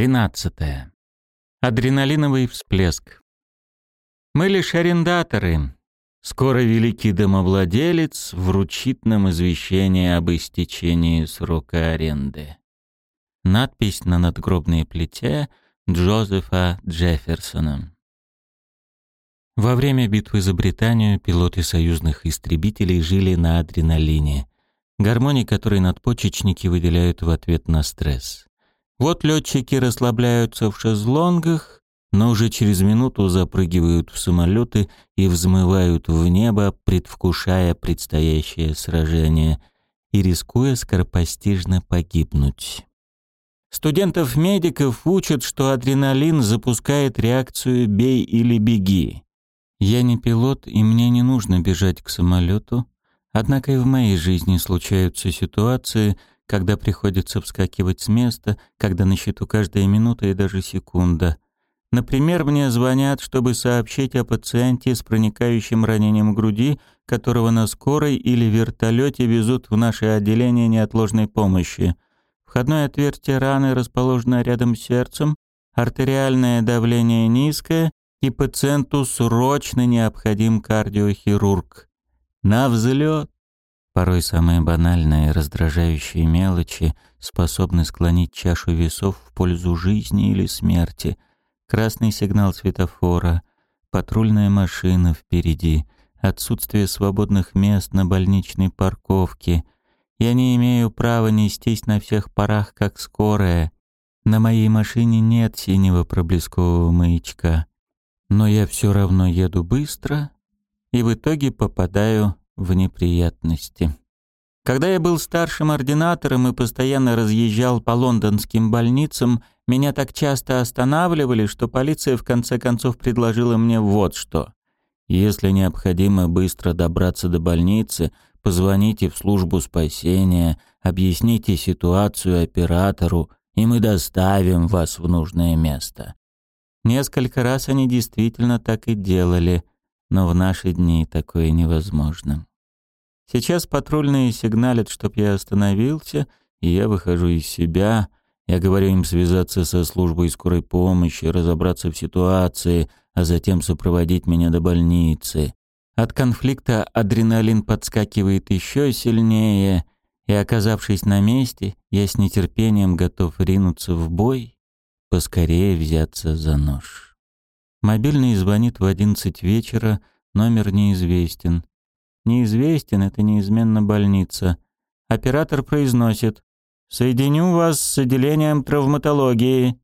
13. Адреналиновый всплеск. Мы лишь арендаторы. Скоро великий домовладелец вручит нам извещение об истечении срока аренды. Надпись на надгробной плите Джозефа Джефферсона. Во время битвы за Британию пилоты союзных истребителей жили на адреналине, гормоне, который надпочечники выделяют в ответ на стресс. Вот летчики расслабляются в шезлонгах, но уже через минуту запрыгивают в самолеты и взмывают в небо, предвкушая предстоящее сражение и рискуя скоропостижно погибнуть. Студентов-медиков учат, что адреналин запускает реакцию «бей или беги». Я не пилот, и мне не нужно бежать к самолету, однако и в моей жизни случаются ситуации, когда приходится вскакивать с места, когда на счету каждая минута и даже секунда. Например, мне звонят, чтобы сообщить о пациенте с проникающим ранением груди, которого на скорой или вертолете везут в наше отделение неотложной помощи. Входное отверстие раны расположено рядом с сердцем, артериальное давление низкое, и пациенту срочно необходим кардиохирург. На взлет! Порой самые банальные раздражающие мелочи способны склонить чашу весов в пользу жизни или смерти. Красный сигнал светофора, патрульная машина впереди, отсутствие свободных мест на больничной парковке. Я не имею права нестись на всех парах, как скорая. На моей машине нет синего проблескового маячка. Но я все равно еду быстро и в итоге попадаю в неприятности. Когда я был старшим ординатором и постоянно разъезжал по лондонским больницам, меня так часто останавливали, что полиция в конце концов предложила мне вот что. Если необходимо быстро добраться до больницы, позвоните в службу спасения, объясните ситуацию оператору, и мы доставим вас в нужное место. Несколько раз они действительно так и делали, но в наши дни такое невозможно. Сейчас патрульные сигналят, чтоб я остановился, и я выхожу из себя. Я говорю им связаться со службой скорой помощи, разобраться в ситуации, а затем сопроводить меня до больницы. От конфликта адреналин подскакивает еще сильнее, и, оказавшись на месте, я с нетерпением готов ринуться в бой, поскорее взяться за нож. Мобильный звонит в одиннадцать вечера, номер неизвестен. Неизвестен — это неизменно больница. Оператор произносит «Соединю вас с отделением травматологии».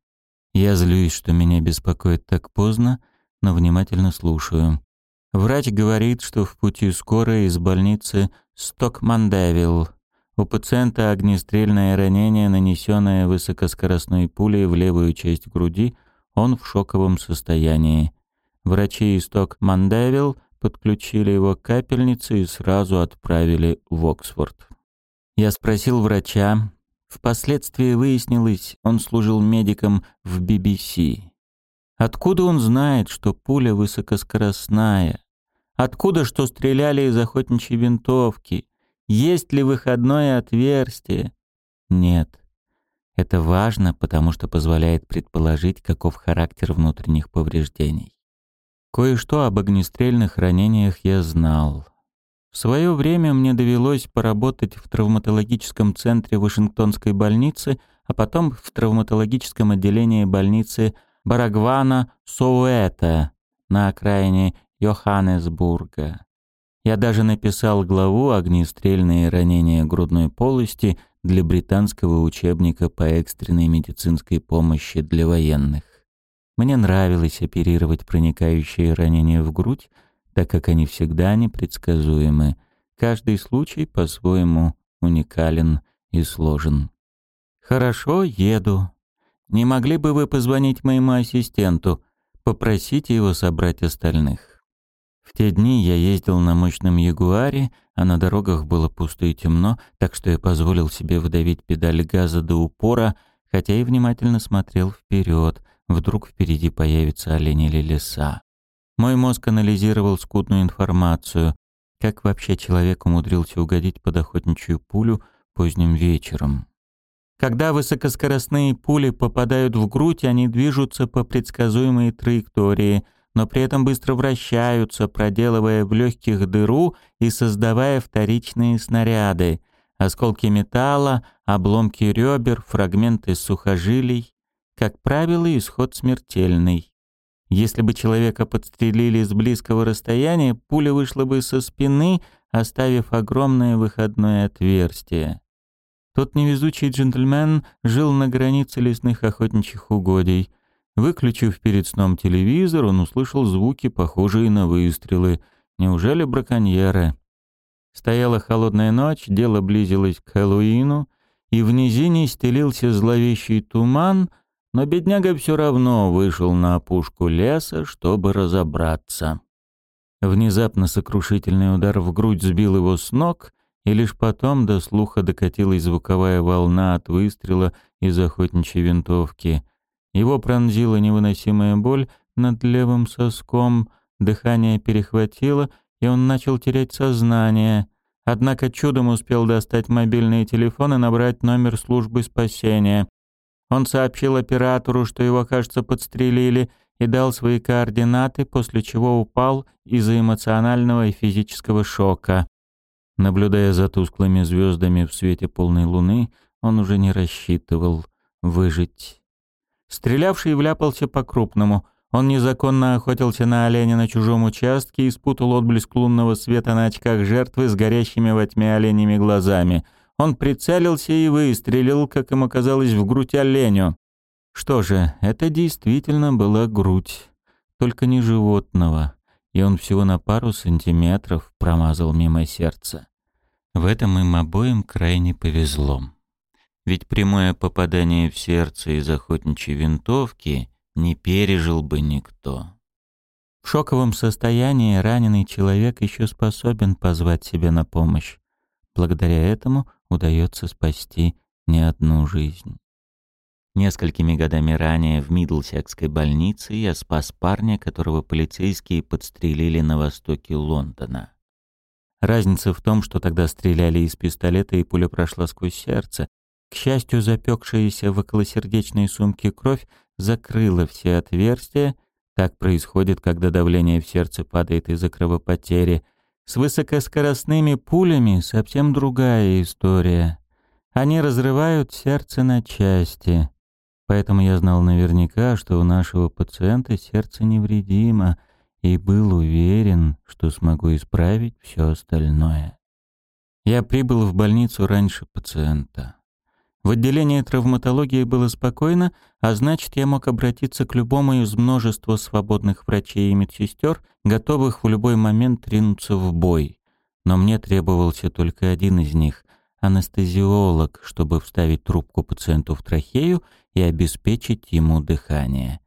Я злюсь, что меня беспокоит так поздно, но внимательно слушаю. Врач говорит, что в пути скорой из больницы Стокмандевилл. У пациента огнестрельное ранение, нанесенное высокоскоростной пулей в левую часть груди, он в шоковом состоянии. Врачи из Стокмандевилл подключили его к капельнице и сразу отправили в Оксфорд. Я спросил врача. Впоследствии выяснилось, он служил медиком в BBC. Откуда он знает, что пуля высокоскоростная? Откуда, что стреляли из охотничьей винтовки? Есть ли выходное отверстие? Нет. Это важно, потому что позволяет предположить, каков характер внутренних повреждений. Кое-что об огнестрельных ранениях я знал. В свое время мне довелось поработать в травматологическом центре Вашингтонской больницы, а потом в травматологическом отделении больницы Барагвана Соуэта на окраине Йоханнесбурга. Я даже написал главу «Огнестрельные ранения грудной полости» для британского учебника по экстренной медицинской помощи для военных. Мне нравилось оперировать проникающие ранения в грудь, так как они всегда непредсказуемы. Каждый случай по-своему уникален и сложен. «Хорошо, еду. Не могли бы вы позвонить моему ассистенту? Попросите его собрать остальных». В те дни я ездил на мощном Ягуаре, а на дорогах было пусто и темно, так что я позволил себе выдавить педаль газа до упора, хотя и внимательно смотрел вперед — Вдруг впереди появится олень или лиса. Мой мозг анализировал скудную информацию. Как вообще человек умудрился угодить под охотничью пулю поздним вечером? Когда высокоскоростные пули попадают в грудь, они движутся по предсказуемой траектории, но при этом быстро вращаются, проделывая в легких дыру и создавая вторичные снаряды. Осколки металла, обломки ребер, фрагменты сухожилий. Как правило, исход смертельный. Если бы человека подстрелили с близкого расстояния, пуля вышла бы со спины, оставив огромное выходное отверстие. Тот невезучий джентльмен жил на границе лесных охотничьих угодий. Выключив перед сном телевизор, он услышал звуки, похожие на выстрелы. Неужели браконьеры? Стояла холодная ночь, дело близилось к Хэллоуину, и в низине стелился зловещий туман, но бедняга все равно вышел на опушку леса, чтобы разобраться. Внезапно сокрушительный удар в грудь сбил его с ног, и лишь потом до слуха докатилась звуковая волна от выстрела из охотничьей винтовки. Его пронзила невыносимая боль над левым соском, дыхание перехватило, и он начал терять сознание. Однако чудом успел достать мобильный телефон и набрать номер службы спасения. Он сообщил оператору, что его, кажется, подстрелили, и дал свои координаты, после чего упал из-за эмоционального и физического шока. Наблюдая за тусклыми звездами в свете полной луны, он уже не рассчитывал выжить. Стрелявший вляпался по-крупному. Он незаконно охотился на оленя на чужом участке и спутал отблеск лунного света на очках жертвы с горящими во тьме оленями глазами. Он прицелился и выстрелил, как ему казалось, в грудь оленю. Что же, это действительно была грудь, только не животного и он всего на пару сантиметров промазал мимо сердца. В этом им обоим крайне повезло. Ведь прямое попадание в сердце из охотничьей винтовки не пережил бы никто. В шоковом состоянии раненый человек еще способен позвать себе на помощь. Благодаря этому удается спасти не одну жизнь. Несколькими годами ранее в Мидлсекской больнице я спас парня, которого полицейские подстрелили на востоке Лондона. Разница в том, что тогда стреляли из пистолета и пуля прошла сквозь сердце. К счастью, запекшаяся в околосердечной сумке кровь закрыла все отверстия. Так происходит, когда давление в сердце падает из-за кровопотери. С высокоскоростными пулями совсем другая история. Они разрывают сердце на части. Поэтому я знал наверняка, что у нашего пациента сердце невредимо, и был уверен, что смогу исправить все остальное. Я прибыл в больницу раньше пациента. В отделении травматологии было спокойно, а значит, я мог обратиться к любому из множества свободных врачей и медсестер, готовых в любой момент ринуться в бой. Но мне требовался только один из них — анестезиолог, чтобы вставить трубку пациенту в трахею и обеспечить ему дыхание.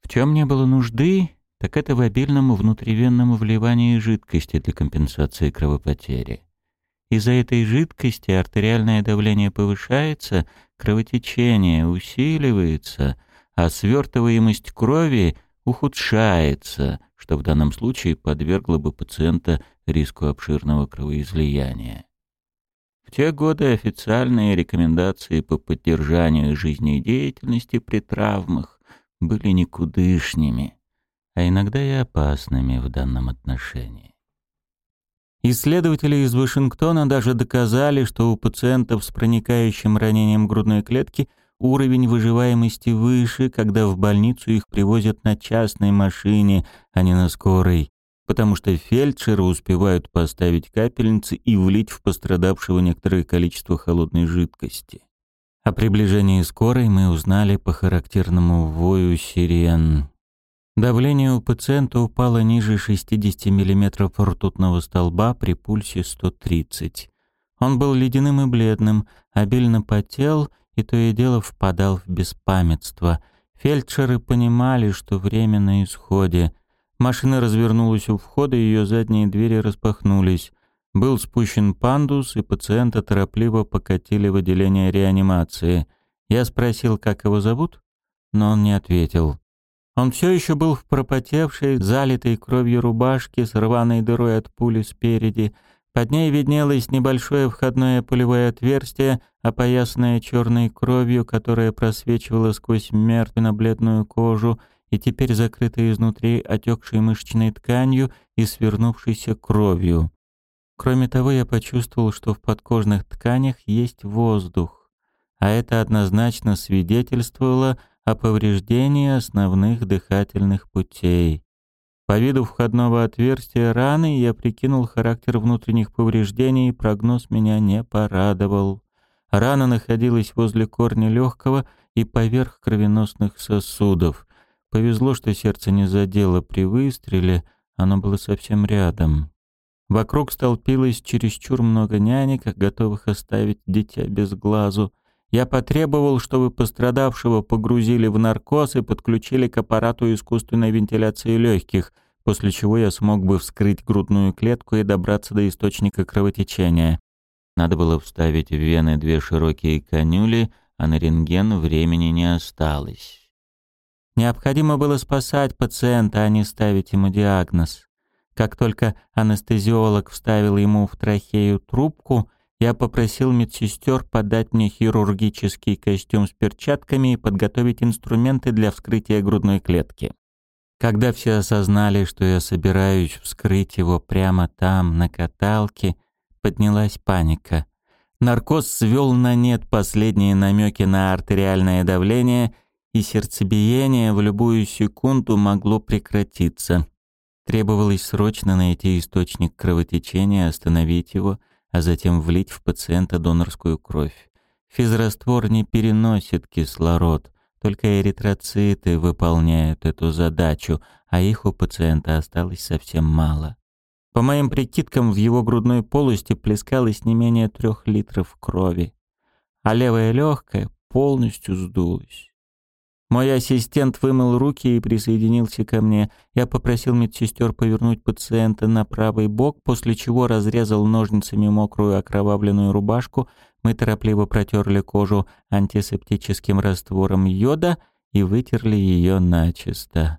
В чем не было нужды, так это в обильном внутривенном вливании жидкости для компенсации кровопотери. Из-за этой жидкости артериальное давление повышается, кровотечение усиливается, а свертываемость крови ухудшается, что в данном случае подвергло бы пациента риску обширного кровоизлияния. В те годы официальные рекомендации по поддержанию жизнедеятельности при травмах были никудышними, а иногда и опасными в данном отношении. Исследователи из Вашингтона даже доказали, что у пациентов с проникающим ранением грудной клетки уровень выживаемости выше, когда в больницу их привозят на частной машине, а не на скорой, потому что фельдшеры успевают поставить капельницы и влить в пострадавшего некоторое количество холодной жидкости. О приближении скорой мы узнали по характерному вою сирен. Давление у пациента упало ниже 60 мм ртутного столба при пульсе 130. Он был ледяным и бледным, обильно потел и то и дело впадал в беспамятство. Фельдшеры понимали, что время на исходе — Машина развернулась у входа, ее задние двери распахнулись. Был спущен пандус, и пациента торопливо покатили в отделение реанимации. Я спросил, как его зовут, но он не ответил. Он все еще был в пропотевшей, залитой кровью рубашке с рваной дырой от пули спереди. Под ней виднелось небольшое входное пулевое отверстие, опоясанное черной кровью, которая просвечивала сквозь мертвенно-бледную кожу и теперь закрытая изнутри отекшей мышечной тканью и свернувшейся кровью. Кроме того, я почувствовал, что в подкожных тканях есть воздух, а это однозначно свидетельствовало о повреждении основных дыхательных путей. По виду входного отверстия раны я прикинул характер внутренних повреждений, и прогноз меня не порадовал. Рана находилась возле корня легкого и поверх кровеносных сосудов. Повезло, что сердце не задело при выстреле, оно было совсем рядом. Вокруг столпилось чересчур много нянек, готовых оставить дитя без глазу. Я потребовал, чтобы пострадавшего погрузили в наркоз и подключили к аппарату искусственной вентиляции легких, после чего я смог бы вскрыть грудную клетку и добраться до источника кровотечения. Надо было вставить в вены две широкие канюли, а на рентген времени не осталось. Необходимо было спасать пациента, а не ставить ему диагноз. Как только анестезиолог вставил ему в трахею трубку, я попросил медсестер подать мне хирургический костюм с перчатками и подготовить инструменты для вскрытия грудной клетки. Когда все осознали, что я собираюсь вскрыть его прямо там, на каталке, поднялась паника. Наркоз свел на нет последние намеки на артериальное давление, и сердцебиение в любую секунду могло прекратиться. Требовалось срочно найти источник кровотечения, остановить его — а затем влить в пациента донорскую кровь. Физраствор не переносит кислород, только эритроциты выполняют эту задачу, а их у пациента осталось совсем мало. По моим прикидкам, в его грудной полости плескалось не менее трех литров крови, а левая легкая полностью сдулась. Мой ассистент вымыл руки и присоединился ко мне. Я попросил медсестер повернуть пациента на правый бок, после чего разрезал ножницами мокрую окровавленную рубашку. Мы торопливо протерли кожу антисептическим раствором йода и вытерли ее начисто.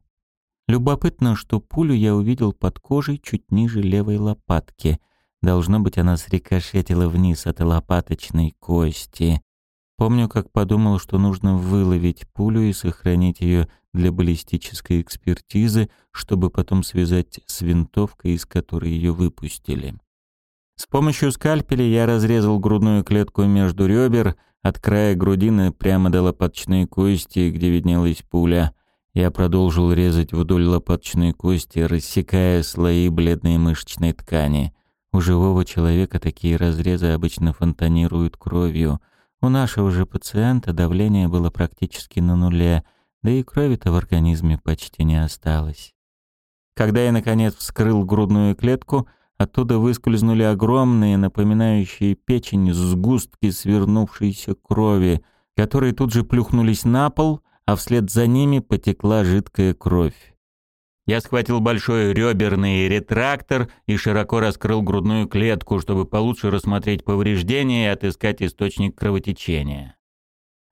Любопытно, что пулю я увидел под кожей чуть ниже левой лопатки. Должно быть, она срикошетила вниз от лопаточной кости. Помню, как подумал, что нужно выловить пулю и сохранить ее для баллистической экспертизы, чтобы потом связать с винтовкой, из которой ее выпустили. С помощью скальпеля я разрезал грудную клетку между ребер, от края грудины прямо до лопаточной кости, где виднелась пуля. Я продолжил резать вдоль лопаточной кости, рассекая слои бледной мышечной ткани. У живого человека такие разрезы обычно фонтанируют кровью — у нашего же пациента давление было практически на нуле, да и крови-то в организме почти не осталось. Когда я, наконец, вскрыл грудную клетку, оттуда выскользнули огромные, напоминающие печень, сгустки свернувшейся крови, которые тут же плюхнулись на пол, а вслед за ними потекла жидкая кровь. Я схватил большой реберный ретрактор и широко раскрыл грудную клетку, чтобы получше рассмотреть повреждения и отыскать источник кровотечения.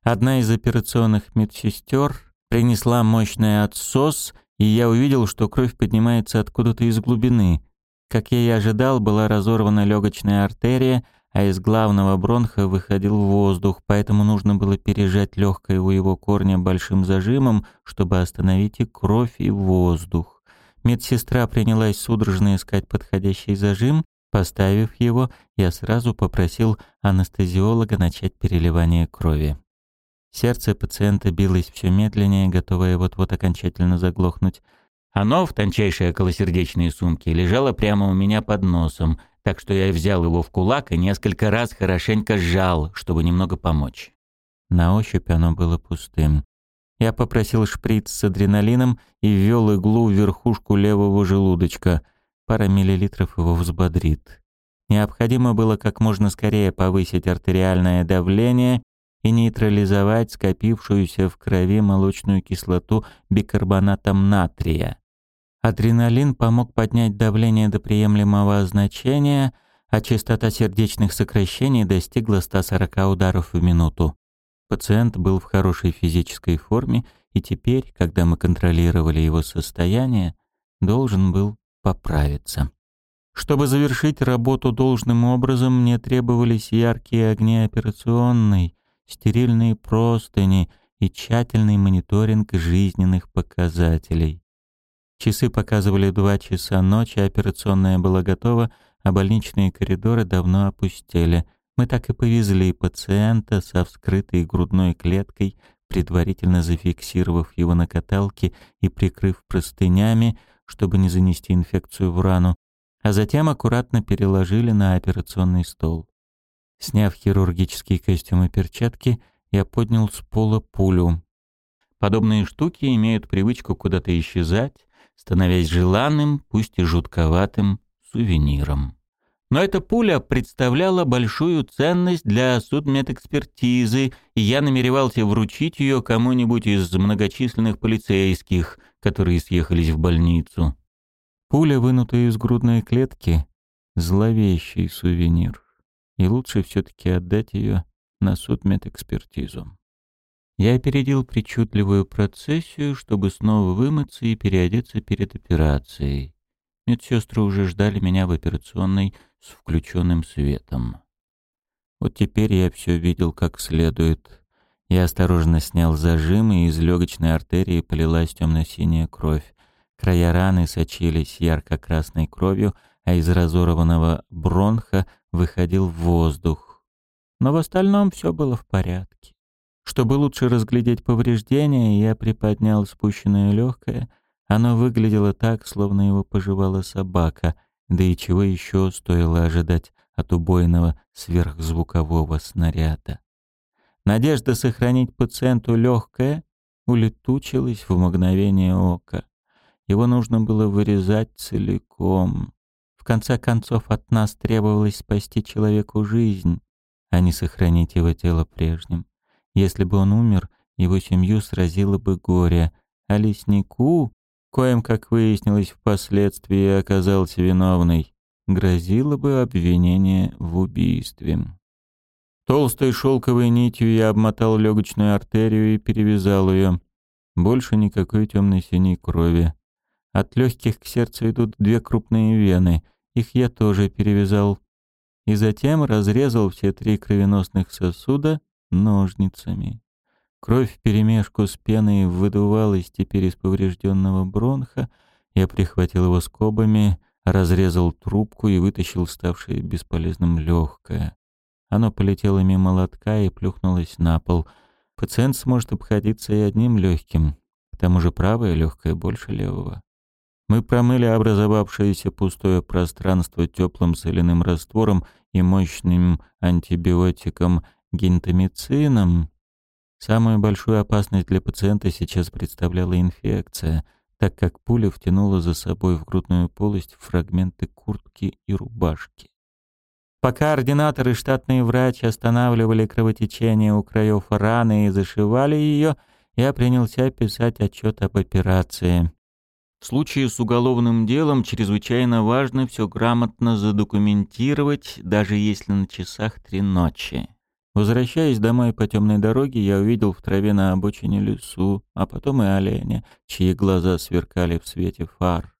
Одна из операционных медсестер принесла мощный отсос, и я увидел, что кровь поднимается откуда-то из глубины. Как я и ожидал, была разорвана легочная артерия, а из главного бронха выходил воздух, поэтому нужно было пережать легкое у его корня большим зажимом, чтобы остановить и кровь, и воздух. Медсестра принялась судорожно искать подходящий зажим, поставив его, я сразу попросил анестезиолога начать переливание крови. Сердце пациента билось все медленнее, готовое вот-вот окончательно заглохнуть. Оно в тончайшей околосердечной сумке лежало прямо у меня под носом — так что я взял его в кулак и несколько раз хорошенько сжал, чтобы немного помочь. На ощупь оно было пустым. Я попросил шприц с адреналином и ввел иглу в верхушку левого желудочка. Пара миллилитров его взбодрит. Необходимо было как можно скорее повысить артериальное давление и нейтрализовать скопившуюся в крови молочную кислоту бикарбонатом натрия. Адреналин помог поднять давление до приемлемого значения, а частота сердечных сокращений достигла 140 ударов в минуту. Пациент был в хорошей физической форме, и теперь, когда мы контролировали его состояние, должен был поправиться. Чтобы завершить работу должным образом, мне требовались яркие огни операционной, стерильные простыни и тщательный мониторинг жизненных показателей. Часы показывали два часа ночи, операционная была готова, а больничные коридоры давно опустели. Мы так и повезли пациента со вскрытой грудной клеткой, предварительно зафиксировав его на каталке и прикрыв простынями, чтобы не занести инфекцию в рану, а затем аккуратно переложили на операционный стол. Сняв хирургический костюм и перчатки, я поднял с пола пулю. Подобные штуки имеют привычку куда-то исчезать, становясь желанным, пусть и жутковатым, сувениром. Но эта пуля представляла большую ценность для судмедэкспертизы, и я намеревался вручить ее кому-нибудь из многочисленных полицейских, которые съехались в больницу. Пуля, вынутая из грудной клетки, зловещий сувенир. И лучше все-таки отдать ее на судмедэкспертизу. Я опередил причудливую процессию, чтобы снова вымыться и переодеться перед операцией. Медсестры уже ждали меня в операционной с включенным светом. Вот теперь я все видел как следует. Я осторожно снял зажим, и из легочной артерии полилась темно-синяя кровь. Края раны сочились ярко-красной кровью, а из разорванного бронха выходил воздух. Но в остальном все было в порядке. Чтобы лучше разглядеть повреждения, я приподнял спущенное легкое. Оно выглядело так, словно его пожевала собака, да и чего еще стоило ожидать от убойного сверхзвукового снаряда. Надежда сохранить пациенту легкое улетучилась в мгновение ока. Его нужно было вырезать целиком. В конце концов, от нас требовалось спасти человеку жизнь, а не сохранить его тело прежним. Если бы он умер, его семью сразило бы горе, а леснику, коим, как выяснилось впоследствии, оказался виновный, грозило бы обвинение в убийстве. Толстой шелковой нитью я обмотал легочную артерию и перевязал ее. Больше никакой темной синей крови. От легких к сердцу идут две крупные вены. Их я тоже перевязал. И затем разрезал все три кровеносных сосуда ножницами. Кровь вперемешку с пеной выдувалась теперь из поврежденного бронха. Я прихватил его скобами, разрезал трубку и вытащил ставшее бесполезным легкое. Оно полетело мимо лотка и плюхнулось на пол. Пациент сможет обходиться и одним легким. К тому же правое легкое больше левого. Мы промыли образовавшееся пустое пространство теплым соляным раствором и мощным антибиотиком гентамицином. Самую большую опасность для пациента сейчас представляла инфекция, так как пуля втянула за собой в грудную полость фрагменты куртки и рубашки. Пока ординаторы и штатный врач останавливали кровотечение у краев раны и зашивали ее, я принялся писать отчет об операции. В случае с уголовным делом чрезвычайно важно все грамотно задокументировать, даже если на часах три ночи. Возвращаясь домой по темной дороге, я увидел в траве на обочине лесу, а потом и оленя, чьи глаза сверкали в свете фар.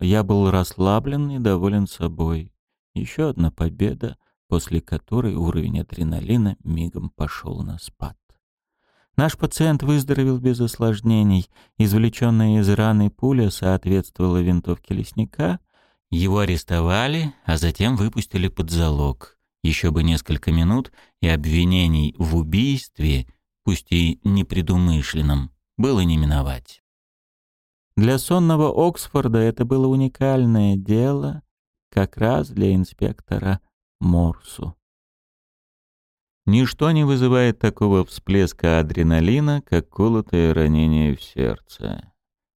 Я был расслаблен и доволен собой. Еще одна победа, после которой уровень адреналина мигом пошел на спад. Наш пациент выздоровел без осложнений. Извлеченная из раны пуля соответствовала винтовке лесника. Его арестовали, а затем выпустили под залог. Еще бы несколько минут, и обвинений в убийстве, пусть и непредумышленном, было не миновать. Для сонного Оксфорда это было уникальное дело, как раз для инспектора Морсу. Ничто не вызывает такого всплеска адреналина, как колотое ранение в сердце.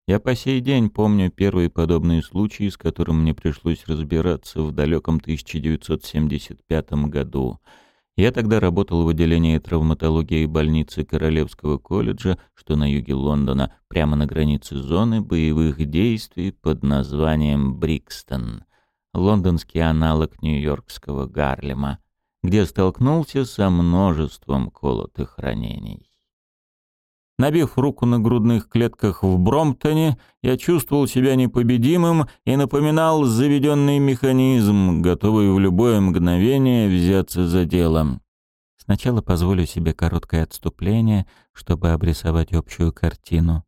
Я по сей день помню первые подобные случаи, с которым мне пришлось разбираться в далеком 1975 году. Я тогда работал в отделении травматологии больницы Королевского колледжа, что на юге Лондона, прямо на границе зоны боевых действий под названием Брикстон, лондонский аналог нью-йоркского Гарлема где столкнулся со множеством колотых ранений. Набив руку на грудных клетках в Бромптоне, я чувствовал себя непобедимым и напоминал заведенный механизм, готовый в любое мгновение взяться за делом. Сначала позволю себе короткое отступление, чтобы обрисовать общую картину.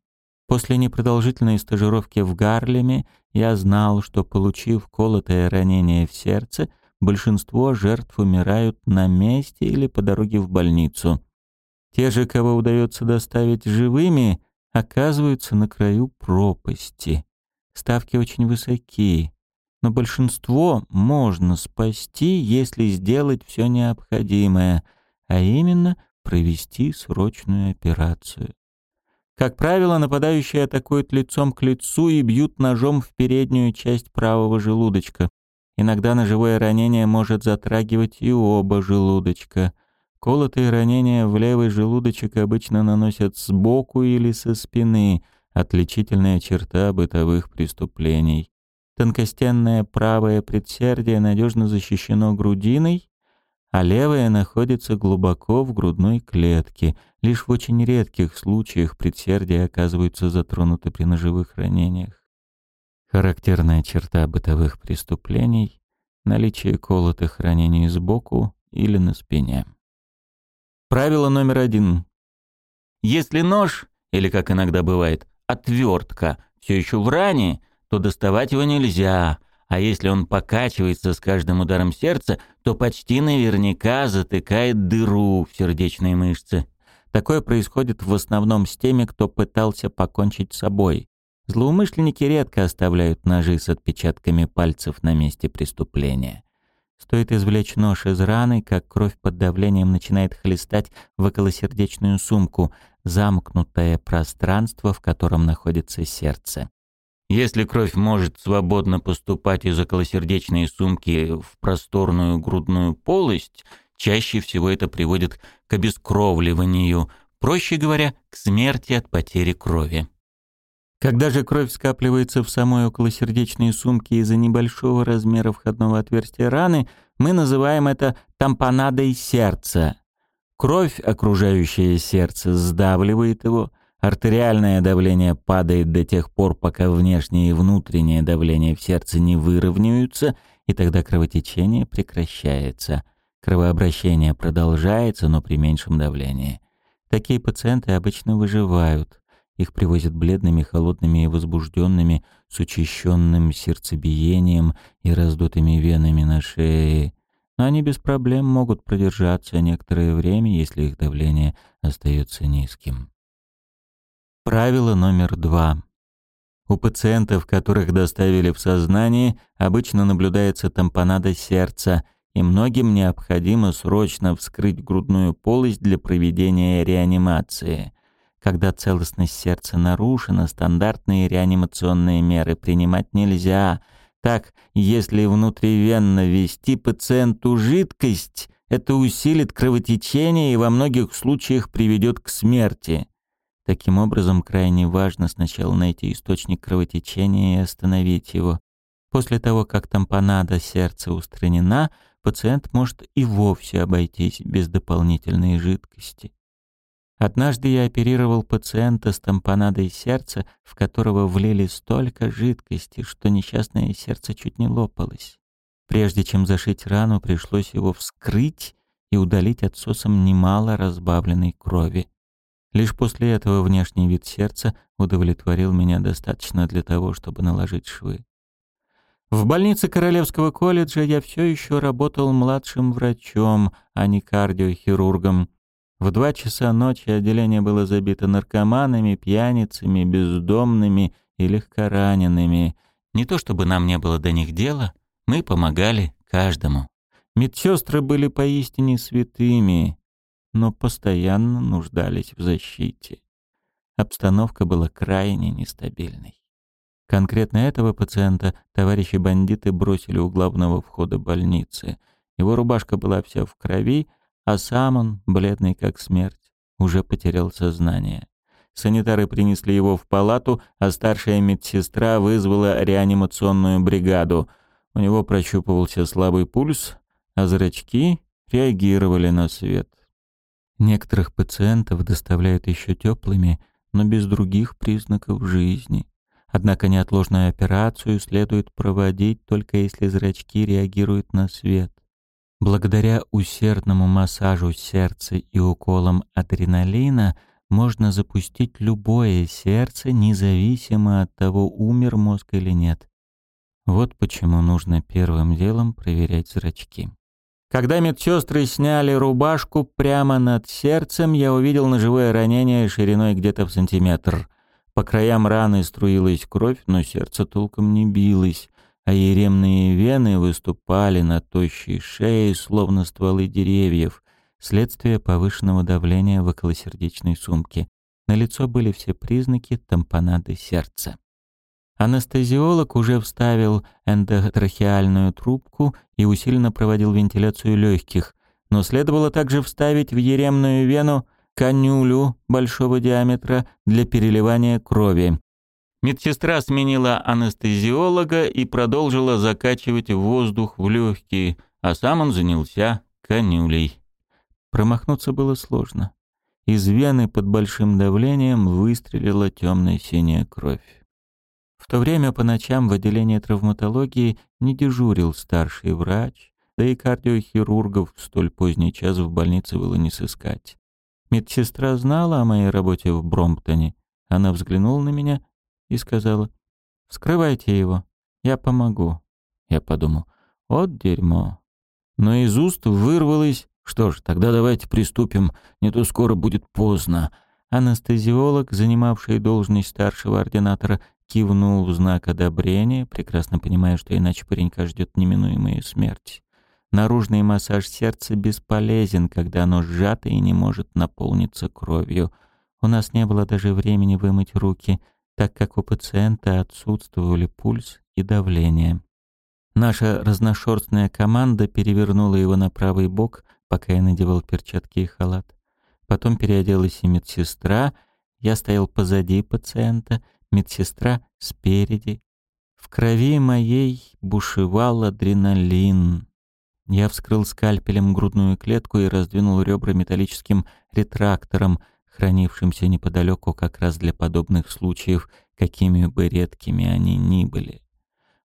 После непродолжительной стажировки в Гарлеме я знал, что, получив колотое ранение в сердце, большинство жертв умирают на месте или по дороге в больницу. Те же, кого удается доставить живыми, оказываются на краю пропасти. Ставки очень высоки, но большинство можно спасти, если сделать все необходимое, а именно провести срочную операцию. Как правило, нападающие атакуют лицом к лицу и бьют ножом в переднюю часть правого желудочка. Иногда ножевое ранение может затрагивать и оба желудочка – Колотые ранения в левый желудочек обычно наносят сбоку или со спины, отличительная черта бытовых преступлений. Тонкостенное правое предсердие надежно защищено грудиной, а левое находится глубоко в грудной клетке. Лишь в очень редких случаях предсердия оказываются затронуты при ножевых ранениях. Характерная черта бытовых преступлений — наличие колотых ранений сбоку или на спине. Правило номер один. Если нож, или, как иногда бывает, отвертка, все еще в ране, то доставать его нельзя, а если он покачивается с каждым ударом сердца, то почти наверняка затыкает дыру в сердечной мышце. Такое происходит в основном с теми, кто пытался покончить с собой. Злоумышленники редко оставляют ножи с отпечатками пальцев на месте преступления. Стоит извлечь нож из раны, как кровь под давлением начинает хлестать в околосердечную сумку, замкнутое пространство, в котором находится сердце. Если кровь может свободно поступать из околосердечной сумки в просторную грудную полость, чаще всего это приводит к обескровливанию, проще говоря, к смерти от потери крови. Когда же кровь скапливается в самой околосердечной сумке из-за небольшого размера входного отверстия раны, мы называем это тампонадой сердца. Кровь, окружающая сердце, сдавливает его, артериальное давление падает до тех пор, пока внешнее и внутреннее давление в сердце не выровняются, и тогда кровотечение прекращается. Кровообращение продолжается, но при меньшем давлении. Такие пациенты обычно выживают. Их привозят бледными, холодными и возбужденными, с учащенным сердцебиением и раздутыми венами на шее. Но они без проблем могут продержаться некоторое время, если их давление остается низким. Правило номер два. У пациентов, которых доставили в сознание, обычно наблюдается тампонада сердца, и многим необходимо срочно вскрыть грудную полость для проведения реанимации. Когда целостность сердца нарушена, стандартные реанимационные меры принимать нельзя. Так, если внутривенно ввести пациенту жидкость, это усилит кровотечение и во многих случаях приведет к смерти. Таким образом, крайне важно сначала найти источник кровотечения и остановить его. После того, как тампонада сердца устранена, пациент может и вовсе обойтись без дополнительной жидкости. Однажды я оперировал пациента с тампонадой сердца, в которого влили столько жидкости, что несчастное сердце чуть не лопалось. Прежде чем зашить рану, пришлось его вскрыть и удалить отсосом немало разбавленной крови. Лишь после этого внешний вид сердца удовлетворил меня достаточно для того, чтобы наложить швы. В больнице Королевского колледжа я все еще работал младшим врачом, а не кардиохирургом. В два часа ночи отделение было забито наркоманами, пьяницами, бездомными и легкоранеными. Не то чтобы нам не было до них дела, мы помогали каждому. Медсестры были поистине святыми, но постоянно нуждались в защите. Обстановка была крайне нестабильной. Конкретно этого пациента товарищи бандиты бросили у главного входа больницы. Его рубашка была вся в крови, а сам он, бледный как смерть, уже потерял сознание. Санитары принесли его в палату, а старшая медсестра вызвала реанимационную бригаду. У него прощупывался слабый пульс, а зрачки реагировали на свет. Некоторых пациентов доставляют еще теплыми, но без других признаков жизни. Однако неотложную операцию следует проводить только если зрачки реагируют на свет. Благодаря усердному массажу сердца и уколам адреналина можно запустить любое сердце, независимо от того, умер мозг или нет. Вот почему нужно первым делом проверять зрачки. Когда медсестры сняли рубашку прямо над сердцем, я увидел ножевое ранение шириной где-то в сантиметр. По краям раны струилась кровь, но сердце толком не билось, а еремные вены выступали на тощей шее, словно стволы деревьев, следствие повышенного давления в околосердечной сумке. На лицо были все признаки тампонады сердца. Анестезиолог уже вставил эндотрахеальную трубку и усиленно проводил вентиляцию легких, но следовало также вставить в еремную вену канюлю большого диаметра для переливания крови. Медсестра сменила анестезиолога и продолжила закачивать воздух в легкие, а сам он занялся канюлей. Промахнуться было сложно. Из вены под большим давлением выстрелила темная синяя кровь. В то время по ночам в отделении травматологии не дежурил старший врач, да и кардиохирургов в столь поздний час в больнице было не сыскать. Медсестра знала о моей работе в Бромптоне. Она взглянула на меня и сказала, «Вскрывайте его, я помогу». Я подумал, «Вот дерьмо». Но из уст вырвалось, «Что ж, тогда давайте приступим, не то скоро будет поздно». Анестезиолог, занимавший должность старшего ординатора, кивнул в знак одобрения, прекрасно понимая, что иначе паренька ждет неминуемая смерть. Наружный массаж сердца бесполезен, когда оно сжато и не может наполниться кровью. У нас не было даже времени вымыть руки, так как у пациента отсутствовали пульс и давление. Наша разношерстная команда перевернула его на правый бок, пока я надевал перчатки и халат. Потом переоделась и медсестра, я стоял позади пациента — медсестра спереди. В крови моей бушевал адреналин. Я вскрыл скальпелем грудную клетку и раздвинул ребра металлическим ретрактором, хранившимся неподалеку как раз для подобных случаев, какими бы редкими они ни были.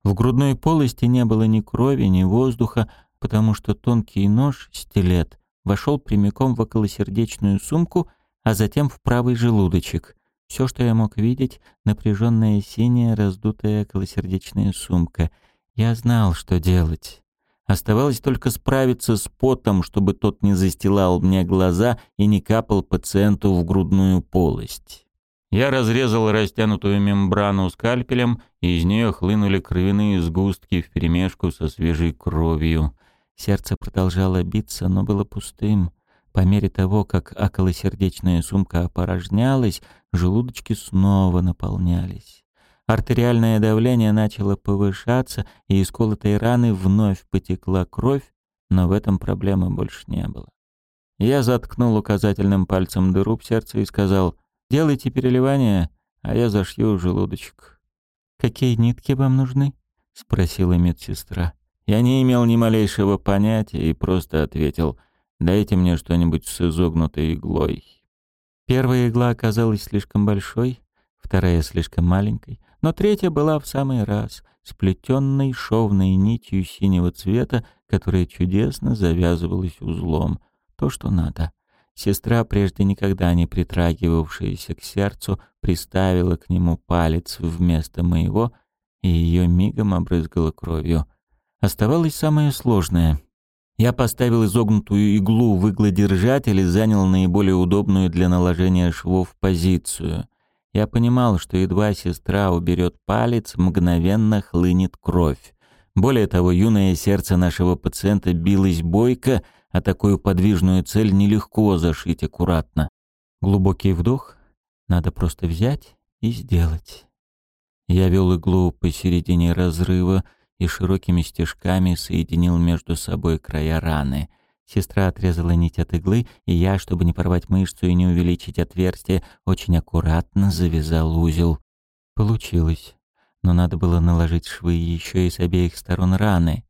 В грудной полости не было ни крови, ни воздуха, потому что тонкий нож, стилет, вошел прямиком в околосердечную сумку, а затем в правый желудочек. Все, что я мог видеть, напряженная синяя раздутая околосердечная сумка. Я знал, что делать. Оставалось только справиться с потом, чтобы тот не застилал мне глаза и не капал пациенту в грудную полость. Я разрезал растянутую мембрану скальпелем, и из нее хлынули кровяные сгустки вперемешку со свежей кровью. Сердце продолжало биться, но было пустым. По мере того, как околосердечная сумка опорожнялась, желудочки снова наполнялись. Артериальное давление начало повышаться, и из колотой раны вновь потекла кровь, но в этом проблемы больше не было. Я заткнул указательным пальцем дыру в сердце и сказал «Делайте переливание, а я зашью желудочек». «Какие нитки вам нужны?» — спросила медсестра. Я не имел ни малейшего понятия и просто ответил — Дайте мне что-нибудь с изогнутой иглой. Первая игла оказалась слишком большой, вторая слишком маленькой, но третья была в самый раз, сплетенной шовной нитью синего цвета, которая чудесно завязывалась узлом. То, что надо. Сестра, прежде никогда не притрагивавшаяся к сердцу, приставила к нему палец вместо моего, и ее мигом обрызгала кровью. Оставалось самое сложное — я поставил изогнутую иглу в иглодержатель и занял наиболее удобную для наложения швов позицию. Я понимал, что едва сестра уберет палец, мгновенно хлынет кровь. Более того, юное сердце нашего пациента билось бойко, а такую подвижную цель нелегко зашить аккуратно. Глубокий вдох надо просто взять и сделать. Я вел иглу посередине разрыва, и широкими стежками соединил между собой края раны. Сестра отрезала нить от иглы, и я, чтобы не порвать мышцу и не увеличить отверстие, очень аккуратно завязал узел. Получилось. Но надо было наложить швы еще и с обеих сторон раны.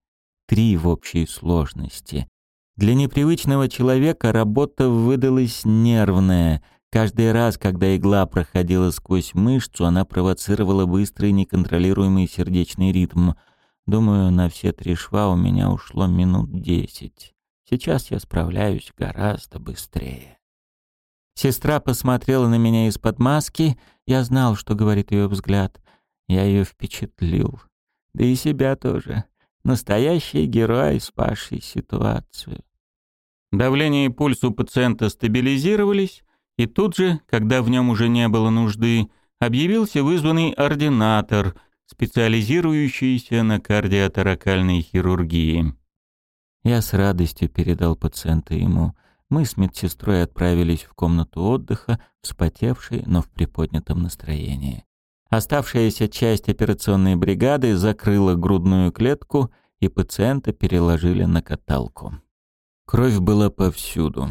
Три в общей сложности. Для непривычного человека работа выдалась нервная. Каждый раз, когда игла проходила сквозь мышцу, она провоцировала быстрый неконтролируемый сердечный ритм. Думаю, на все три шва у меня ушло минут десять. Сейчас я справляюсь гораздо быстрее. Сестра посмотрела на меня из-под маски. Я знал, что говорит ее взгляд. Я ее впечатлил. Да и себя тоже. Настоящий герой, спасший ситуацию. Давление и пульс у пациента стабилизировались, и тут же, когда в нем уже не было нужды, объявился вызванный ординатор, специализирующийся на кардиоторакальной хирургии. Я с радостью передал пациента ему. Мы с медсестрой отправились в комнату отдыха, вспотевшей, но в приподнятом настроении. Оставшаяся часть операционной бригады закрыла грудную клетку, и пациента переложили на каталку. Кровь была повсюду.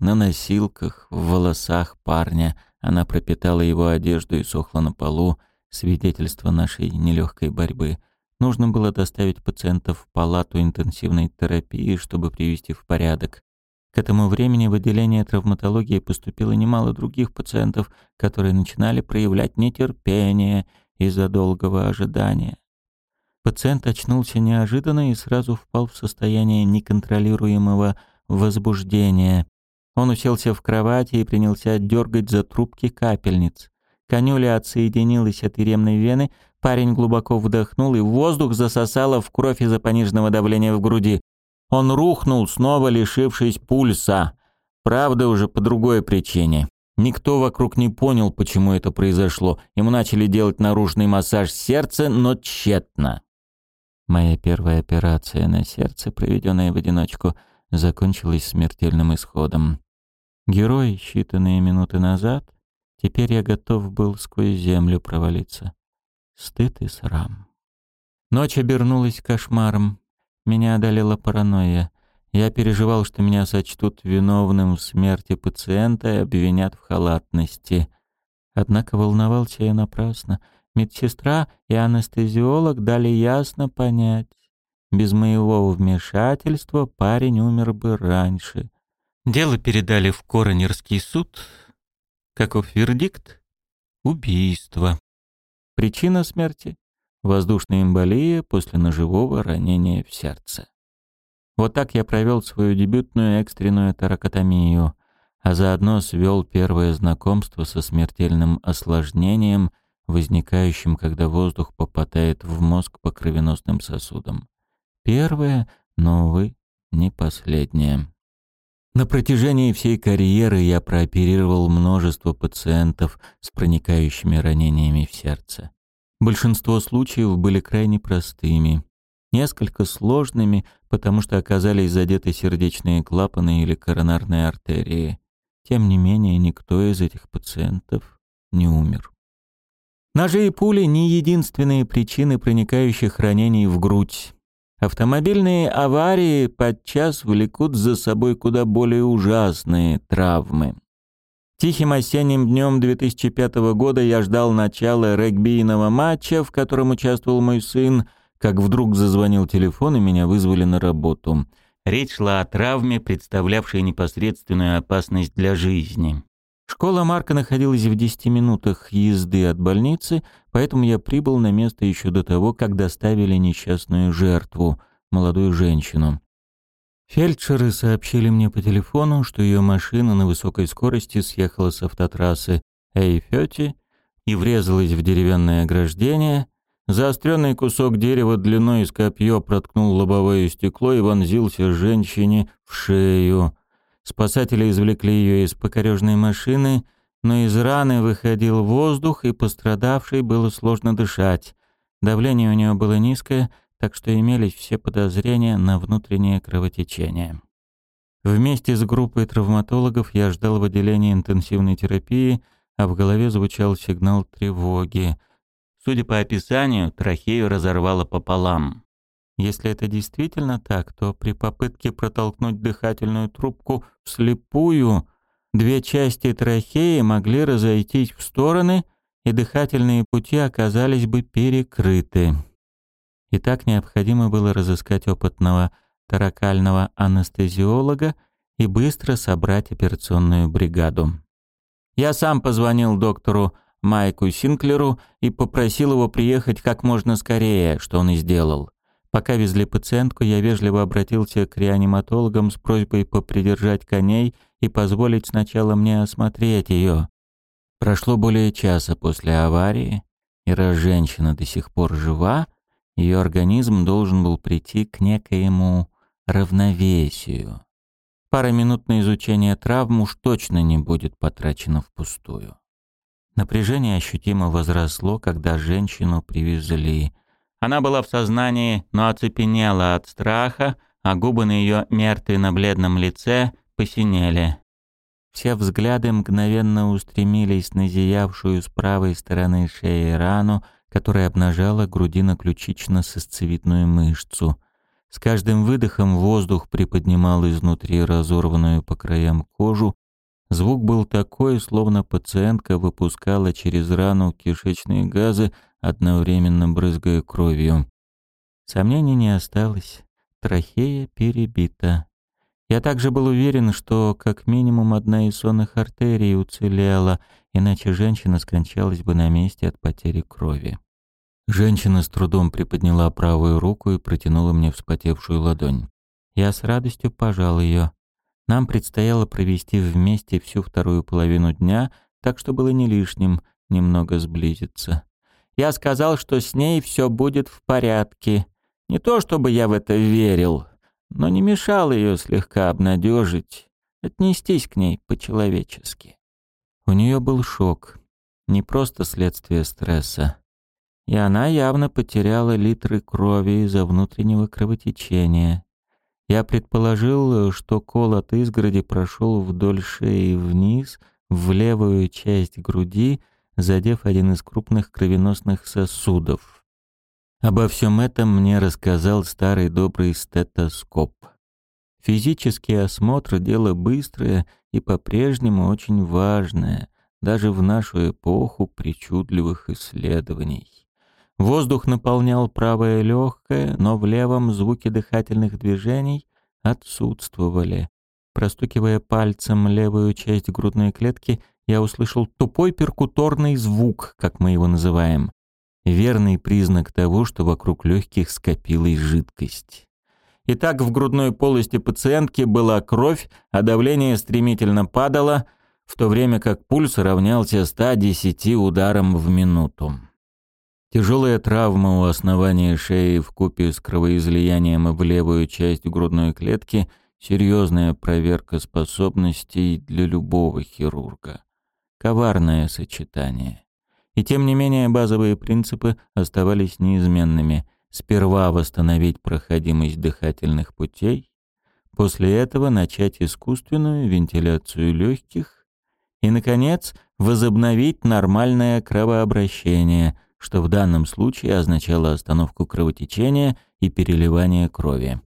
На носилках, в волосах парня. Она пропитала его одежду и сохла на полу, свидетельство нашей нелегкой борьбы. Нужно было доставить пациента в палату интенсивной терапии, чтобы привести в порядок. К этому времени в отделение травматологии поступило немало других пациентов, которые начинали проявлять нетерпение из-за долгого ожидания. Пациент очнулся неожиданно и сразу впал в состояние неконтролируемого возбуждения. Он уселся в кровати и принялся дергать за трубки капельниц. Конюля отсоединилась от еремной вены, парень глубоко вдохнул, и воздух засосало в кровь из-за пониженного давления в груди. Он рухнул, снова лишившись пульса. Правда, уже по другой причине. Никто вокруг не понял, почему это произошло. Ему начали делать наружный массаж сердца, но тщетно. Моя первая операция на сердце, проведенная в одиночку, закончилась смертельным исходом. Герой, считанные минуты назад, теперь я готов был сквозь землю провалиться. Стыд и срам. Ночь обернулась кошмаром. Меня одолела паранойя. Я переживал, что меня сочтут виновным в смерти пациента и обвинят в халатности. Однако волновался я напрасно. Медсестра и анестезиолог дали ясно понять, без моего вмешательства парень умер бы раньше. Дело передали в Коронерский суд. Каков вердикт? Убийство. Причина смерти? Воздушная эмболия после ножевого ранения в сердце. Вот так я провел свою дебютную экстренную таракотомию, а заодно свел первое знакомство со смертельным осложнением, возникающим, когда воздух попадает в мозг по кровеносным сосудам. Первое, но, увы, не последнее. На протяжении всей карьеры я прооперировал множество пациентов с проникающими ранениями в сердце. Большинство случаев были крайне простыми, несколько сложными, потому что оказались задеты сердечные клапаны или коронарные артерии. Тем не менее, никто из этих пациентов не умер. Ножи и пули не единственные причины проникающих ранений в грудь. Автомобильные аварии подчас влекут за собой куда более ужасные травмы. Тихим осенним днем 2005 года я ждал начала регбийного матча, в котором участвовал мой сын, как вдруг зазвонил телефон и меня вызвали на работу. Речь шла о травме, представлявшей непосредственную опасность для жизни. Школа Марка находилась в 10 минутах езды от больницы, поэтому я прибыл на место еще до того, как доставили несчастную жертву, молодую женщину. Фельдшеры сообщили мне по телефону, что ее машина на высокой скорости съехала с автотрассы Эйфёти и врезалась в деревянное ограждение. Заостренный кусок дерева длиной с копье проткнул лобовое стекло и вонзился женщине в шею. Спасатели извлекли ее из покорежной машины, но из раны выходил воздух, и пострадавшей было сложно дышать. Давление у нее было низкое, так что имелись все подозрения на внутреннее кровотечение. Вместе с группой травматологов я ждал в отделении интенсивной терапии, а в голове звучал сигнал тревоги. Судя по описанию, трахею разорвало пополам. Если это действительно так, то при попытке протолкнуть дыхательную трубку вслепую, две части трахеи могли разойтись в стороны, и дыхательные пути оказались бы перекрыты. И так необходимо было разыскать опытного таракального анестезиолога и быстро собрать операционную бригаду. Я сам позвонил доктору Майку Синклеру и попросил его приехать как можно скорее, что он и сделал. Пока везли пациентку, я вежливо обратился к реаниматологам с просьбой попридержать коней и позволить сначала мне осмотреть ее. Прошло более часа после аварии, и раз женщина до сих пор жива, ее организм должен был прийти к некоему равновесию. Пара минут на изучение травм уж точно не будет потрачено впустую. Напряжение ощутимо возросло, когда женщину привезли. Она была в сознании, но оцепенела от страха, а губы на ее мертвенно-бледном лице посинели. Все взгляды мгновенно устремились на зиявшую с правой стороны шеи рану, которая обнажала грудино-ключично-сосцевидную мышцу. С каждым выдохом воздух приподнимал изнутри разорванную по краям кожу. Звук был такой, словно пациентка выпускала через рану кишечные газы, одновременно брызгая кровью. Сомнений не осталось. Трахея перебита. Я также был уверен, что как минимум одна из сонных артерий уцелела, иначе женщина скончалась бы на месте от потери крови. Женщина с трудом приподняла правую руку и протянула мне вспотевшую ладонь. Я с радостью пожал ее. Нам предстояло провести вместе всю вторую половину дня, так что было не лишним немного сблизиться. Я сказал, что с ней все будет в порядке. Не то чтобы я в это верил, но не мешал ее слегка обнадежить, отнестись к ней по-человечески. У нее был шок, не просто следствие стресса. И она явно потеряла литры крови из-за внутреннего кровотечения. Я предположил, что кол от изгороди прошел вдоль шеи вниз, в левую часть груди, задев один из крупных кровеносных сосудов. Обо всем этом мне рассказал старый добрый стетоскоп. Физический осмотр – дело быстрое и по-прежнему очень важное, даже в нашу эпоху причудливых исследований. Воздух наполнял правое легкое, но в левом звуки дыхательных движений отсутствовали. Простукивая пальцем левую часть грудной клетки, я услышал тупой перкуторный звук, как мы его называем верный признак того, что вокруг легких скопилась жидкость. Итак, в грудной полости пациентки была кровь, а давление стремительно падало, в то время как пульс равнялся 110 ударам в минуту. Тяжелая травма у основания шеи в купе с кровоизлиянием в левую часть грудной клетки – серьезная проверка способностей для любого хирурга. Коварное сочетание. И тем не менее базовые принципы оставались неизменными. Сперва восстановить проходимость дыхательных путей, после этого начать искусственную вентиляцию легких и, наконец, возобновить нормальное кровообращение, что в данном случае означало остановку кровотечения и переливание крови.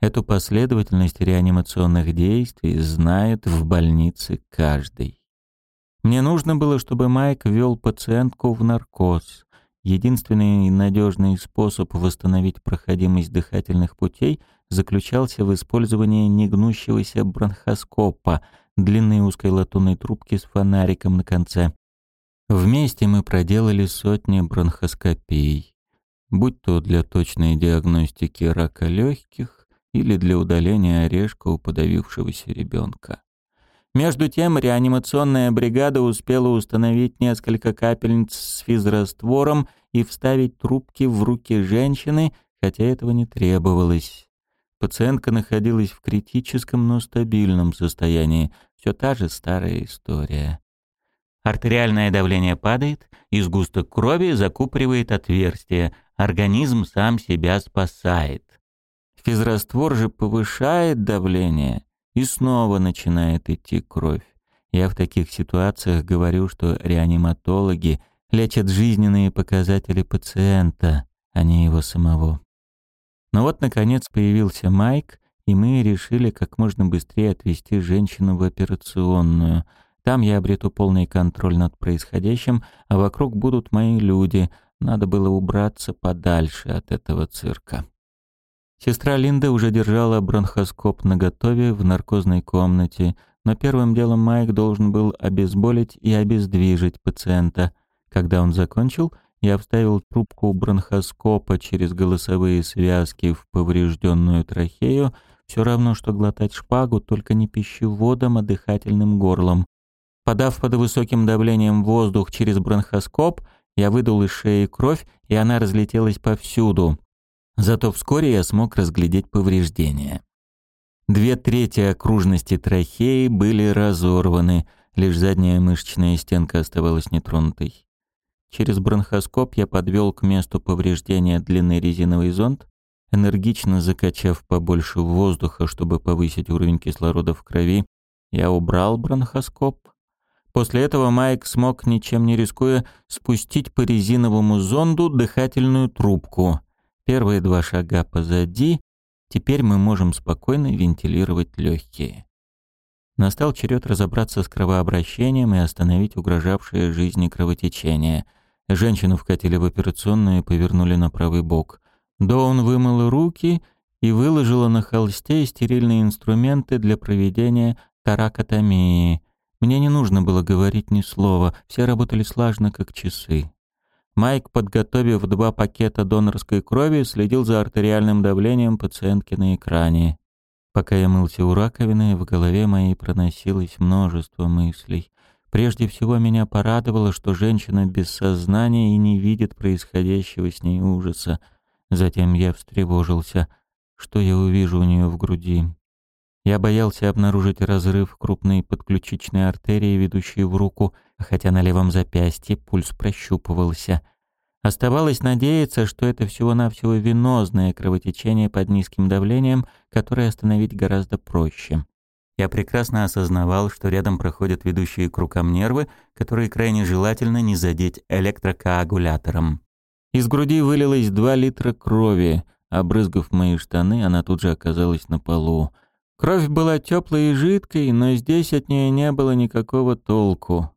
Эту последовательность реанимационных действий знает в больнице каждый. Мне нужно было, чтобы Майк ввел пациентку в наркоз. Единственный надежный способ восстановить проходимость дыхательных путей заключался в использовании негнущегося бронхоскопа, длинной узкой латунной трубки с фонариком на конце. Вместе мы проделали сотни бронхоскопий, будь то для точной диагностики рака легких или для удаления орешка у подавившегося ребенка. Между тем реанимационная бригада успела установить несколько капельниц с физраствором и вставить трубки в руки женщины, хотя этого не требовалось. Пациентка находилась в критическом, но стабильном состоянии. Все та же старая история. Артериальное давление падает, и сгусток крови закупоривает отверстие. Организм сам себя спасает. Физраствор же повышает давление, и снова начинает идти кровь. Я в таких ситуациях говорю, что реаниматологи лечат жизненные показатели пациента, а не его самого. Но вот, наконец, появился Майк, и мы решили как можно быстрее отвезти женщину в операционную. Там я обрету полный контроль над происходящим, а вокруг будут мои люди. Надо было убраться подальше от этого цирка. Сестра Линда уже держала бронхоскоп наготове в наркозной комнате, но первым делом Майк должен был обезболить и обездвижить пациента. Когда он закончил, я вставил трубку бронхоскопа через голосовые связки в поврежденную трахею, все равно, что глотать шпагу, только не пищеводом, а дыхательным горлом. Подав под высоким давлением воздух через бронхоскоп, я выдул из шеи кровь, и она разлетелась повсюду. Зато вскоре я смог разглядеть повреждения. Две трети окружности трахеи были разорваны, лишь задняя мышечная стенка оставалась нетронутой. Через бронхоскоп я подвел к месту повреждения длинный резиновый зонд, энергично закачав побольше воздуха, чтобы повысить уровень кислорода в крови, я убрал бронхоскоп. После этого Майк смог, ничем не рискуя, спустить по резиновому зонду дыхательную трубку. Первые два шага позади, теперь мы можем спокойно вентилировать легкие. Настал черед разобраться с кровообращением и остановить угрожавшее жизни кровотечение — Женщину вкатили в операционную и повернули на правый бок. Доун вымыл руки и выложила на холсте стерильные инструменты для проведения таракотомии. Мне не нужно было говорить ни слова, все работали слажно, как часы. Майк, подготовив два пакета донорской крови, следил за артериальным давлением пациентки на экране. Пока я мылся у раковины, в голове моей проносилось множество мыслей. Прежде всего меня порадовало, что женщина без сознания и не видит происходящего с ней ужаса. Затем я встревожился, что я увижу у нее в груди. Я боялся обнаружить разрыв крупной подключичной артерии, ведущей в руку, хотя на левом запястье пульс прощупывался. Оставалось надеяться, что это всего-навсего венозное кровотечение под низким давлением, которое остановить гораздо проще. Я прекрасно осознавал, что рядом проходят ведущие к рукам нервы, которые крайне желательно не задеть электрокоагулятором. Из груди вылилось два литра крови. Обрызгав мои штаны, она тут же оказалась на полу. Кровь была теплой и жидкой, но здесь от нее не было никакого толку.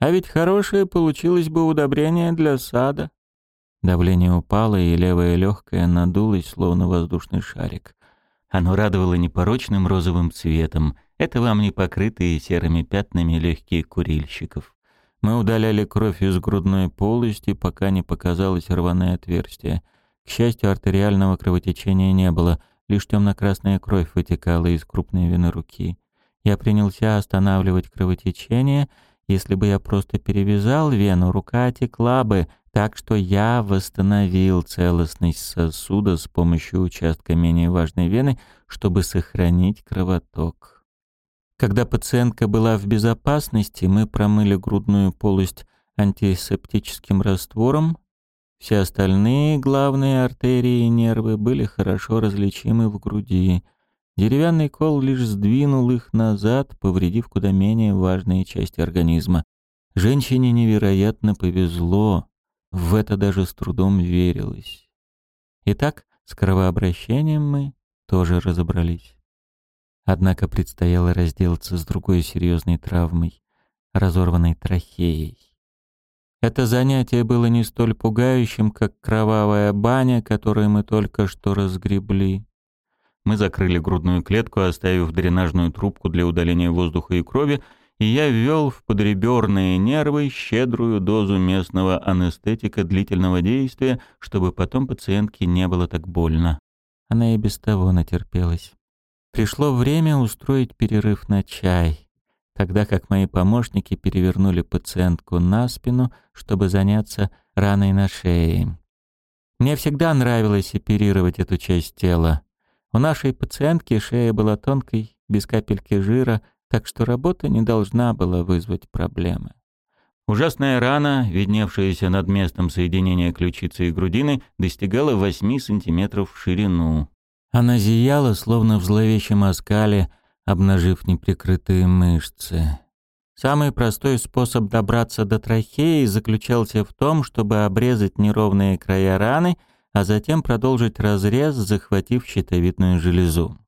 А ведь хорошее получилось бы удобрение для сада. Давление упало, и левое легкое надулось, словно воздушный шарик. Оно радовало непорочным розовым цветом. Это вам не покрытые серыми пятнами легкие курильщиков. Мы удаляли кровь из грудной полости, пока не показалось рваное отверстие. К счастью, артериального кровотечения не было, лишь темно-красная кровь вытекала из крупной вены руки. Я принялся останавливать кровотечение. Если бы я просто перевязал вену, рука текла бы — так что я восстановил целостность сосуда с помощью участка менее важной вены, чтобы сохранить кровоток. Когда пациентка была в безопасности, мы промыли грудную полость антисептическим раствором. Все остальные главные артерии и нервы были хорошо различимы в груди. Деревянный кол лишь сдвинул их назад, повредив куда менее важные части организма. Женщине невероятно повезло. В это даже с трудом верилось. Итак, с кровообращением мы тоже разобрались. Однако предстояло разделаться с другой серьезной травмой — разорванной трахеей. Это занятие было не столь пугающим, как кровавая баня, которую мы только что разгребли. Мы закрыли грудную клетку, оставив дренажную трубку для удаления воздуха и крови, и я ввел в подреберные нервы щедрую дозу местного анестетика длительного действия, чтобы потом пациентке не было так больно. Она и без того натерпелась. Пришло время устроить перерыв на чай, тогда как мои помощники перевернули пациентку на спину, чтобы заняться раной на шее. Мне всегда нравилось оперировать эту часть тела. У нашей пациентки шея была тонкой, без капельки жира, так что работа не должна была вызвать проблемы. Ужасная рана, видневшаяся над местом соединения ключицы и грудины, достигала 8 сантиметров в ширину. Она зияла, словно в зловещем оскале, обнажив неприкрытые мышцы. Самый простой способ добраться до трахеи заключался в том, чтобы обрезать неровные края раны, а затем продолжить разрез, захватив щитовидную железу.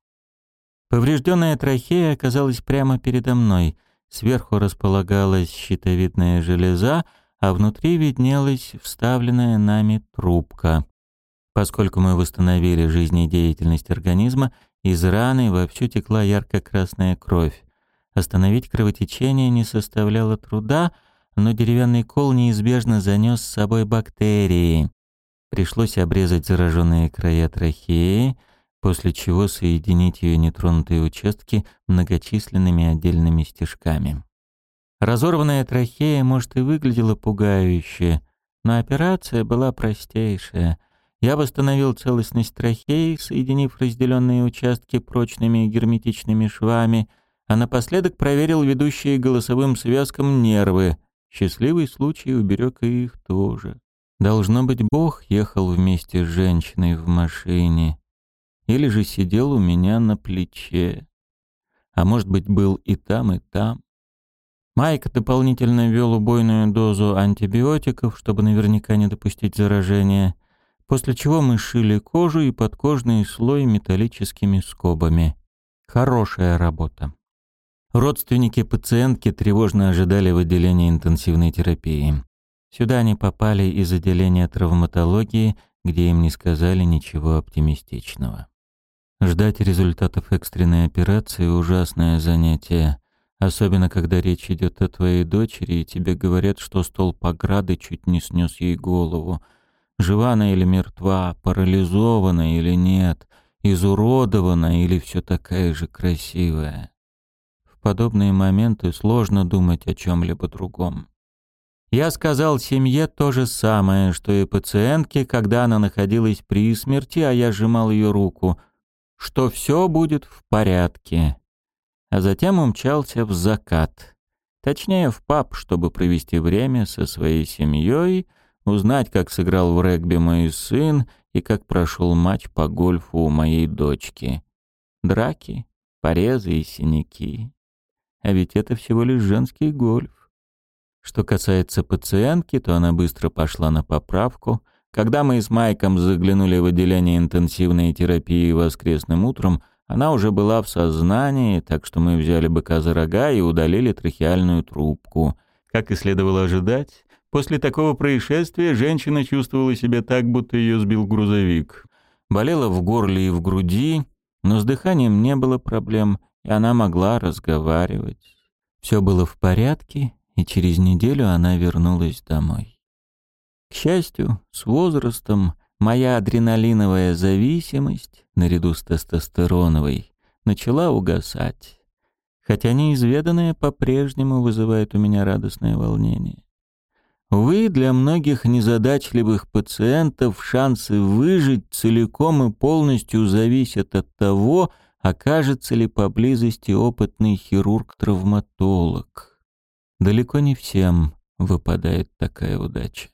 Поврежденная трахея оказалась прямо передо мной. Сверху располагалась щитовидная железа, а внутри виднелась вставленная нами трубка. Поскольку мы восстановили жизнедеятельность организма, из раны вовсю текла ярко-красная кровь. Остановить кровотечение не составляло труда, но деревянный кол неизбежно занес с собой бактерии. Пришлось обрезать зараженные края трахеи, после чего соединить ее нетронутые участки многочисленными отдельными стежками. Разорванная трахея, может, и выглядела пугающе, но операция была простейшая. Я восстановил целостность трахеи, соединив разделенные участки прочными герметичными швами, а напоследок проверил ведущие голосовым связкам нервы. Счастливый случай уберег и их тоже. Должно быть, Бог ехал вместе с женщиной в машине или же сидел у меня на плече. А может быть, был и там, и там. Майк дополнительно ввел убойную дозу антибиотиков, чтобы наверняка не допустить заражения, после чего мы шили кожу и подкожный слой металлическими скобами. Хорошая работа. Родственники пациентки тревожно ожидали в отделении интенсивной терапии. Сюда они попали из отделения травматологии, где им не сказали ничего оптимистичного. Ждать результатов экстренной операции – ужасное занятие, особенно когда речь идет о твоей дочери, и тебе говорят, что столб ограды чуть не снес ей голову. Жива она или мертва, парализована или нет, изуродована или все такая же красивая. В подобные моменты сложно думать о чем-либо другом. Я сказал семье то же самое, что и пациентке, когда она находилась при смерти, а я сжимал ее руку – что все будет в порядке. А затем умчался в закат. Точнее, в паб, чтобы провести время со своей семьей, узнать, как сыграл в регби мой сын и как прошел матч по гольфу у моей дочки. Драки, порезы и синяки. А ведь это всего лишь женский гольф. Что касается пациентки, то она быстро пошла на поправку — когда мы с Майком заглянули в отделение интенсивной терапии воскресным утром, она уже была в сознании, так что мы взяли быка за рога и удалили трахеальную трубку. Как и следовало ожидать, после такого происшествия женщина чувствовала себя так, будто ее сбил грузовик. Болела в горле и в груди, но с дыханием не было проблем, и она могла разговаривать. Все было в порядке, и через неделю она вернулась домой. К счастью, с возрастом моя адреналиновая зависимость, наряду с тестостероновой, начала угасать, хотя неизведанное по-прежнему вызывает у меня радостное волнение. Увы, для многих незадачливых пациентов шансы выжить целиком и полностью зависят от того, окажется ли поблизости опытный хирург-травматолог. Далеко не всем выпадает такая удача.